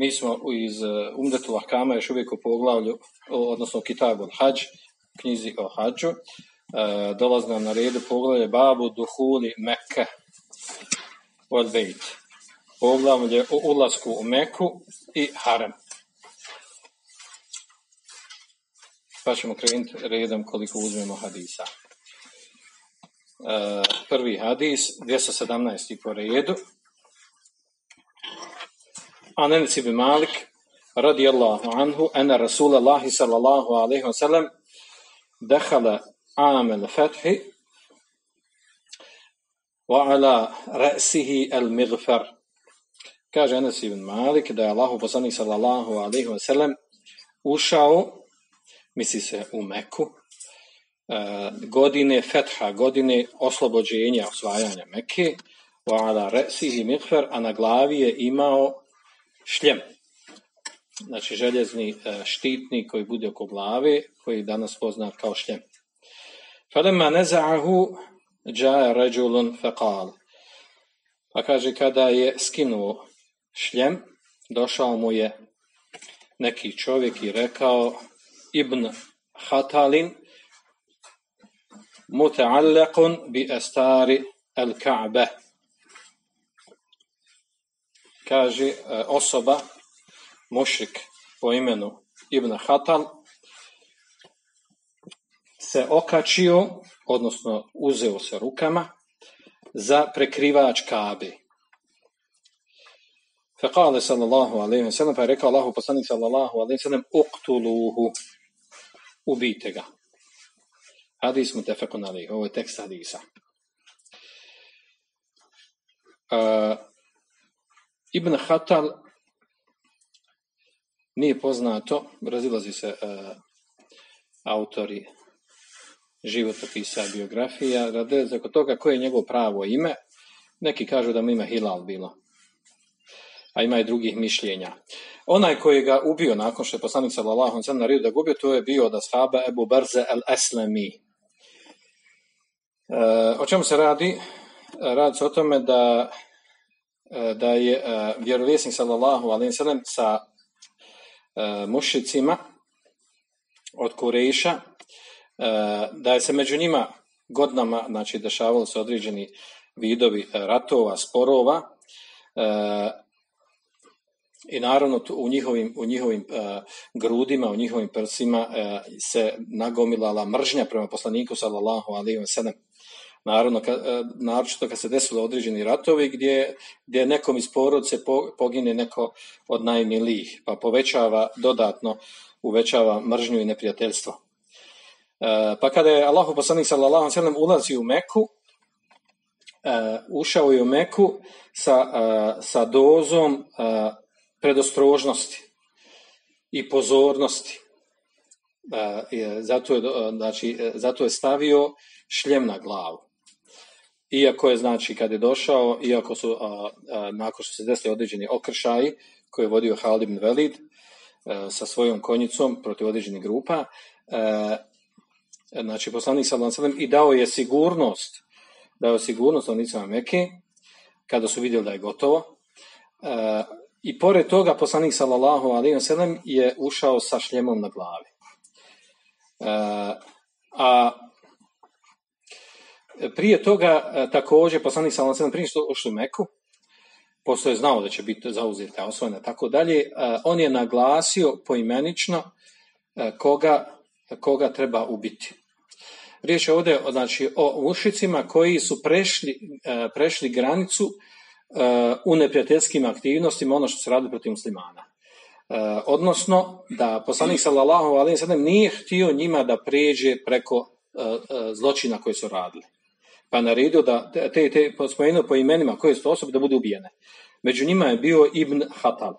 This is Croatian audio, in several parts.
Mi smo iz uh, Umdetu Ahkama još uvijek u poglavlju, odnosno u Kitabu al-Hadž, knjizi o Hadžu. Uh, dolazi nam na redu poglavlje Babu Duhuli Mekke od Bejt. Poglavlje o ulasku u Meku i Harem. Pa ćemo krenuti redom koliko uzmemo hadisa. Uh, prvi hadis, 217. po redu. عن انس بن مالك رضي الله عنه ان رسول الله صلى الله عليه وسلم دخل عام الفتح وعلى رأسه المغفر kaže Enes ibn Malik da je Allahu poslanik sallallahu alaihi wa sallam ušao, misli se u Meku, e, godine fetha, godine oslobođenja, osvajanja Mekke, wa ala re'sihi mighfar, a na glavi je imao šljem. Znači željezni e, štitni koji bude oko glave, koji danas poznat kao šljem. Falema neza'ahu džaja ređulun fekal. Pa kaže kada je skinuo šljem, došao mu je neki čovjek i rekao Ibn Hatalin muta'allaqun bi estari el-Ka'be kaže e, osoba, mušik po imenu Ibn Hatal, se okačio, odnosno uzeo se rukama, za prekrivač kabe. Fekale sallallahu alaihi wa sallam, pa je rekao Allahu poslanik sallallahu alaihi wa sallam, uktuluhu, ubijte ga. Hadis mu tefekun alaihi, ovo je tekst hadisa. E, Ibn Hatal nije poznato, razilazi se uh, autori životopisa, biografija, rade se oko toga koje je njegovo pravo ime. Neki kažu da mu ime Hilal bilo, a ima i drugih mišljenja. Onaj koji ga ubio nakon što je poslanik sallallahu sellem naredio da ga ubio, to je bio od ashaba Ebu Barze al-Aslami. E, o čemu se radi? Radi se o tome da da je e, vjerovjesnik sallallahu alejhi ve sellem sa e, mušicima od Kureša e, da je se među njima godinama znači dešavalo se određeni vidovi e, ratova, sporova e, i naravno u njihovim, u njihovim e, grudima, u njihovim prsima e, se nagomilala mržnja prema poslaniku sallallahu alejhi ve sellem. Naravno, ka, e, naročito kad se desilo određeni ratovi gdje, gdje nekom iz porodice po- pogine neko od najmilijih, pa povećava dodatno uvećava mržnju i neprijateljstvo. E, pa kada je Allahu poslanik sallallahu alejhi ulazio u Meku, e, ušao je u Meku sa, e, sa dozom e, predostrožnosti i pozornosti. E, zato, je, znači, zato je stavio šljem na glavu. Iako je, znači, kad je došao, iako su, a, a, nakon što se desili određeni okršaji koje je vodio Halid Velid e, sa svojom konjicom protiv određenih grupa, e, znači, poslanik sellem i dao je sigurnost, dao je sigurnost stanovnicima Mekke, kada su vidjeli da je gotovo. E, I pored toga poslanik sallallahu sellem je ušao sa šljemom na glavi. A prije toga e, također poslanik ve sellem prije što ušao u Meku, pošto je znao da će biti zauzeta, osvojena, tako dalje, e, on je naglasio poimenično e, koga, koga treba ubiti. Riječ je ovdje znači, o mušicima koji su prešli, prešli granicu u neprijateljskim aktivnostima, ono što se radi protiv muslimana. Odnosno, da poslanik sallallahu alejhi ve sellem nije htio njima da pređe preko zločina koje su radili. Pa naredio da te, te spomenuo po imenima koje su osobe da budu ubijene. Među njima je bio Ibn Hatal.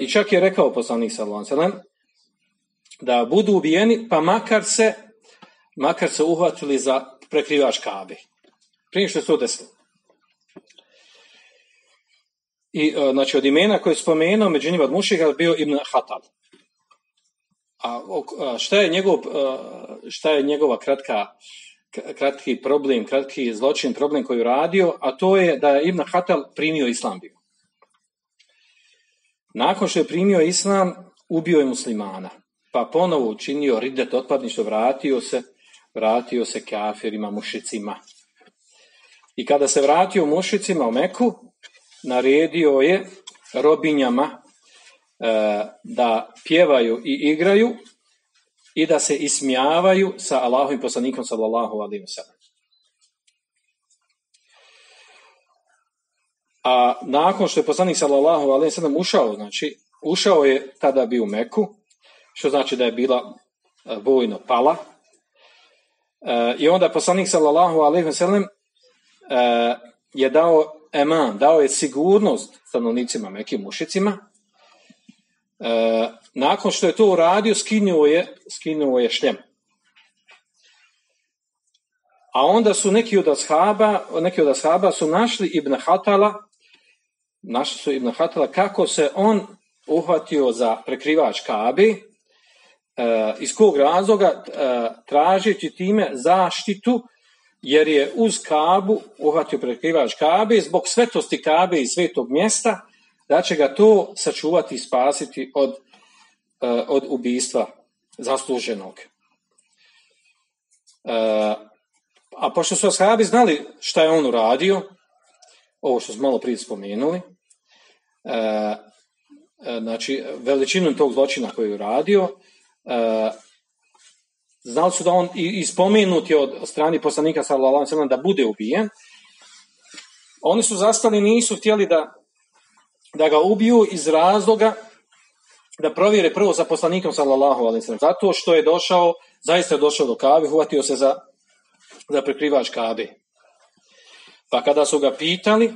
I čak je rekao poslanik sallallahu da budu ubijeni, pa makar se makar se uhvatili za prekrivač kabe. Prije što se desilo. I, e, znači, od imena koje je spomenuo, među njima od mušika, bio Ibn Hatal. A šta je, njegov, e, šta je njegova kratka, kratki problem, kratki zločin, problem koji je radio, a to je da je Ibn Hatal primio islam bio. Nakon što je primio islam, ubio je muslimana, pa ponovo učinio ridet otpadništvo, vratio se, vratio se kafirima, mušicima. I kada se vratio mušicima u Meku, naredio je robinjama e, da pjevaju i igraju i da se ismijavaju sa Allahovim poslanikom sallallahu alaihi wasallam. A nakon što je poslanik sallallahu alaihi wasallam ušao, znači ušao je tada bio u Meku, što znači da je bila e, vojno pala. E, I onda poslanik sallallahu alaihi wasallam je dao eman, dao je sigurnost stanovnicima Mekim mušicima. E, nakon što je to uradio, skinuo je, skinuo je šljem. A onda su neki od ashaba, neki od ashaba su našli Ibn Hatala, našli su Ibn Hatala kako se on uhvatio za prekrivač Kabi, e, iz kog razloga e, tražeći time zaštitu jer je uz Kabu uhvatio prekrivač Kabe zbog svetosti Kabe i svetog mjesta, da će ga to sačuvati i spasiti od, uh, od ubistva zasluženog. Uh, a pošto su ashabi znali šta je on uradio, ovo što smo malo prije spomenuli, uh, znači veličinu tog zločina koji je uradio, Znali su da on i spomenut je od strani poslanika sallallahu da bude ubijen. Oni su zastali, nisu htjeli da, da ga ubiju iz razloga da provjere prvo sa poslanikom sallallahu alaihi Zato što je došao, zaista je došao do kabe, uhvatio se za, za prekrivač kabe. Pa kada su ga pitali,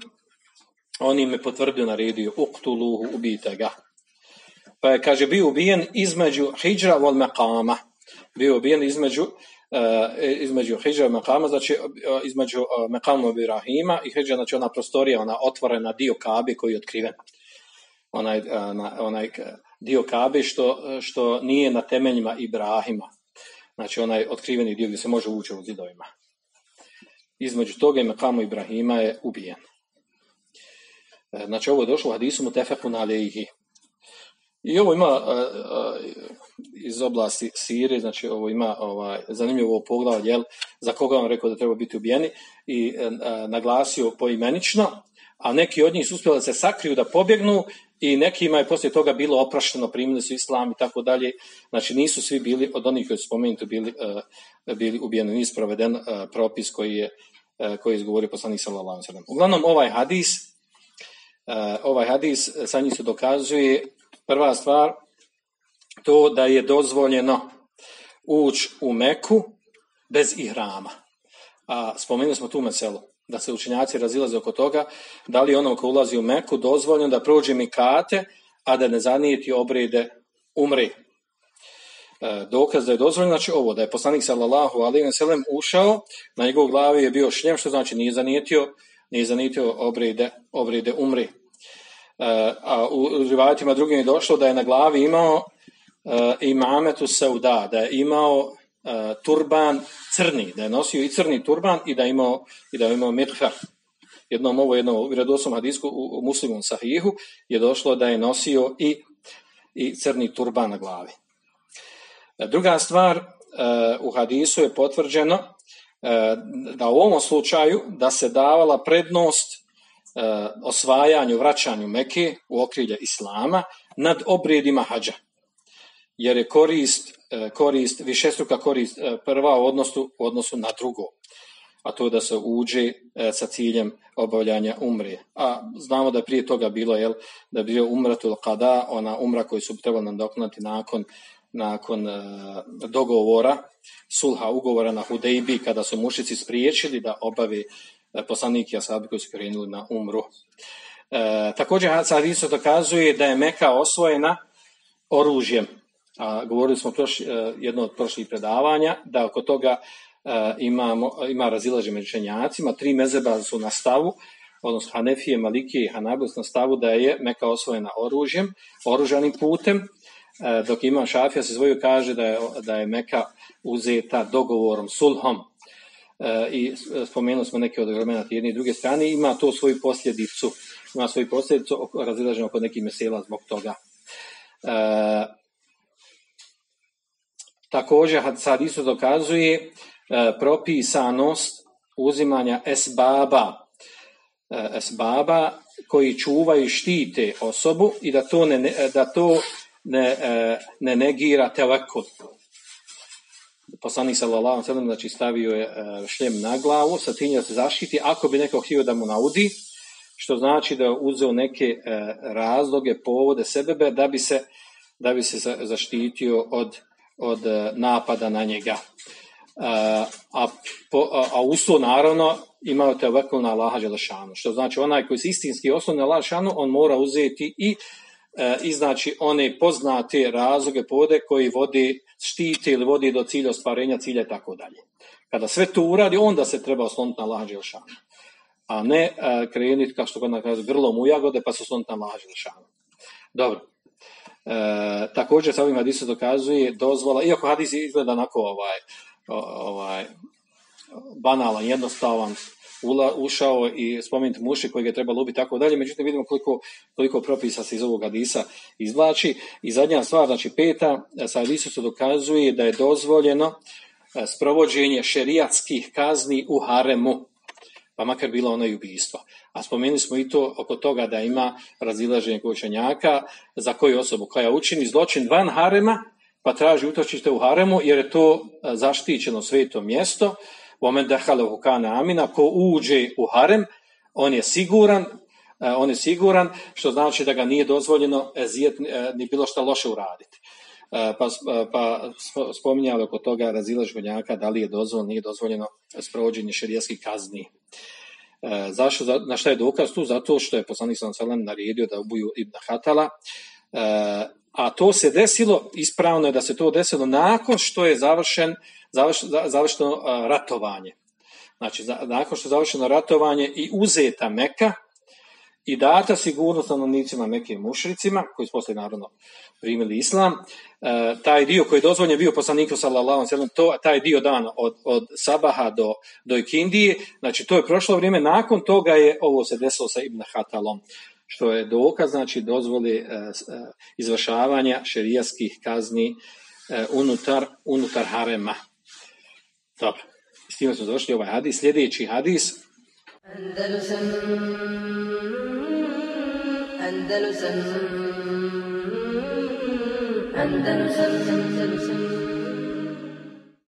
on im je potvrdio naredio, uktuluhu, ubijte ga. Pa je, kaže, bio ubijen između hijra vol maqama bio ubijen između između Hidža i Mekama, znači e, između uh, Mekama Ibrahima i Hidža, znači ona prostorija, ona otvorena dio Kabe koji je otkriven. Onaj, onaj dio Kabe što, što nije na temeljima Ibrahima. Znači onaj otkriveni dio gdje se može ući u zidovima. Između toga i Mekamu Ibrahima je ubijen. Znači ovo je došlo u hadisu mu tefeku na I ovo ima iz oblasti Sirije, znači ovo ima ovaj, zanimljivo poglavlje, jel, za koga on rekao da treba biti ubijeni i e, naglasio poimenično, a neki od njih su uspjeli da se sakriju, da pobjegnu i nekima je poslije toga bilo oprašteno, primili su islam i tako dalje. Znači nisu svi bili, od onih koji su spomenuti, bili, e, bili ubijeni. Nije sproveden e, propis koji je, koji je izgovorio poslanik sallallahu Uglavnom ovaj hadis, ovaj hadis sa njih se dokazuje prva stvar to da je dozvoljeno ući u Meku bez ihrama. A spomenuli smo tu meselu, da se učinjaci razilaze oko toga, da li onom ko ulazi u Meku dozvoljeno da prođe mikate, a da ne zanijeti obrede umri. E, dokaz da je dozvoljeno, znači ovo, da je poslanik sallallahu alaihi wa ušao, na njegovoj glavi je bio šljem, što znači nije zanijetio, nije zanijetio obrede, obrede umri. E, a u rivajatima drugim je došlo da je na glavi imao uh, imametu Sauda, da je imao uh, turban crni, da je nosio i crni turban i da je imao, i da je imao mitfer. Jednom ovo, jednom u vjerodostom hadisku u, u muslimom sahihu je došlo da je nosio i, i crni turban na glavi. E, druga stvar, u hadisu je potvrđeno da u ovom slučaju da se davala prednost osvajanju, vraćanju Meke u okrilje Islama nad obredima hađa jer je korist, e, korist višestruka korist e, prva u odnosu, u odnosu na drugo, a to da se uđe e, sa ciljem obavljanja umre. A znamo da je prije toga bilo, jel, da je bio umratul kada, ona umra koju su trebali nadoknati nakon, nakon e, dogovora, sulha ugovora na Hudejbi, kada su mušici spriječili da obavi e, poslaniki asabi koji su krenuli na umru. E, također sad isto dokazuje da je Meka osvojena oružjem. A, govorili smo prošli, e, jedno od prošlih predavanja da oko toga e, imamo, ima razilaže među učenjacima. Tri mezeba su na stavu, odnosno Hanefije, Malikije i Hanabus na stavu da je Meka osvojena oružjem, oružanim putem, e, dok ima Šafija se zvoju kaže da je, da je Meka uzeta dogovorom, sulhom, i spomenuli smo neke od argumenta jedne i druge strane, ima to svoju posljedicu, ima svoju posljedicu razilaženja oko nekih mesela zbog toga. E, također, sad isto dokazuje e, propisanost uzimanja esbaba, e, esbaba koji čuvaju i štite osobu i da to ne, da to ne, e, ne negira telekul poslanik sallallahu alejhi znači stavio je e, šljem na glavu sa tim da se zaštiti ako bi neko htio da mu naudi što znači da uzeo neke e, razloge, povode, sebebe da bi se da bi se zaštitio od, od e, napada na njega. A, a, a naravno imao te na Allaha Đelešanu, što znači onaj koji se istinski osnovni na Allaha on mora uzeti i iznaći one poznate razloge povode koji vodi štiti ili vodi do cilja ostvarenja cilja i tako dalje. Kada sve to uradi, onda se treba osloniti na Allaha Đelešanu. A ne e, krenuti, kao što god kaže, grlom u jagode, pa se osloniti na Đelešanu. Dobro. E, također sa ovim hadisom dokazuje dozvola, iako hadis izgleda onako ovaj, ovaj, banalan, jednostavan, ula, ušao i spomenuti muši koji ga treba lubiti tako dalje, međutim vidimo koliko, koliko propisa se iz ovog hadisa izvlači. I zadnja stvar, znači peta, sa hadisu se dokazuje da je dozvoljeno e, sprovođenje šerijatskih kazni u haremu, pa makar bilo ono i ubijstvo. A spomenuli smo i to oko toga da ima razilaženje učenjaka za koju osobu koja učini zločin van harema, pa traži utočište u haremu, jer je to e, zaštićeno sveto mjesto, Omen dehalehu kana amina, ko uđe u harem, on je siguran, e, on je siguran, što znači da ga nije dozvoljeno zijet, e, ni bilo što loše uraditi. E, pa, pa spominjali oko toga razila žvenjaka da li je dozvoljeno, nije dozvoljeno sprovođenje šerijaskih kazni. Zašto, na šta je dokaz tu? Zato što je poslanik sam naredio da ubuju Ibn Hatala, a to se desilo, ispravno je da se to desilo nakon što je završen završeno ratovanje. Znači, nakon što je završeno ratovanje i uzeta Meka i data sigurnost stanovnicima Mekim mušricima, koji su poslije naravno primili islam, e, taj dio koji je dozvoljen bio poslaniku sallallahu alejhi to taj dio dan od, od Sabaha do do Ikindije, znači to je prošlo vrijeme, nakon toga je ovo se desilo sa Ibn Hatalom, što je dokaz, znači dozvoli e, e, izvršavanja šerijaskih kazni unutar, unutar harema. Dobro, s time smo završili ovaj hadis. Sljedeći hadis. Andalusam, Andalusam, Andalusam.